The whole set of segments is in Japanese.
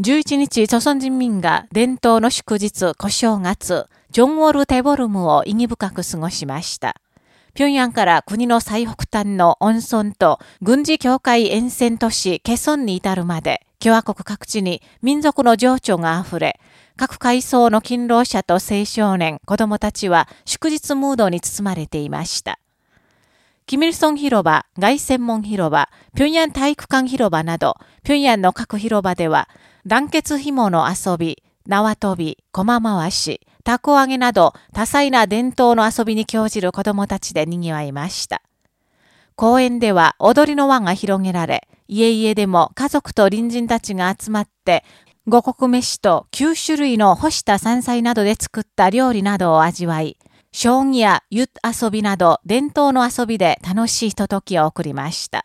11日、朝鮮人民が伝統の祝日、小正月、ジョンウォルテボルムを意義深く過ごしました。平壌から国の最北端の温村と軍事境界沿線都市ケソンに至るまで、共和国各地に民族の情緒が溢れ、各階層の勤労者と青少年、子供たちは祝日ムードに包まれていました。キミルソン広場、外専門広場、平壌体育館広場など、平壌の各広場では、団結紐の遊び、縄跳び、駒回し、たこ揚げなど多彩な伝統の遊びに興じる子供たちで賑わいました。公園では踊りの輪が広げられ、家々でも家族と隣人たちが集まって、五穀飯と9種類の干した山菜などで作った料理などを味わい、将棋や湯遊びなど伝統の遊びで楽しいひとときを送りました。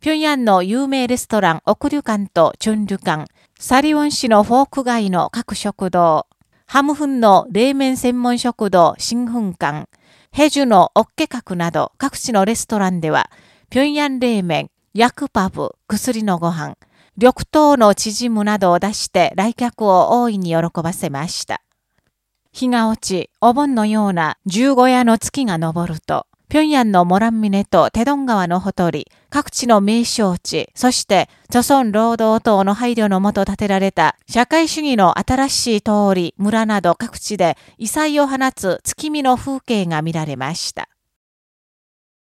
平壌の有名レストラン、奥旅館とチュン旅館、サリウォン市のフォーク街の各食堂、ハムフンの冷麺専門食堂、新粉館、ヘジュのオッケ角など各地のレストランでは、平壌冷麺、ヤクパブ、薬のご飯、緑豆の縮むなどを出して来客を大いに喜ばせました。日が落ち、お盆のような十五夜の月が昇ると、平壌のモランミネとテドン川のほとり、各地の名勝地、そして、著村労働党の配慮のもと建てられた社会主義の新しい通り、村など各地で異彩を放つ月見の風景が見られました。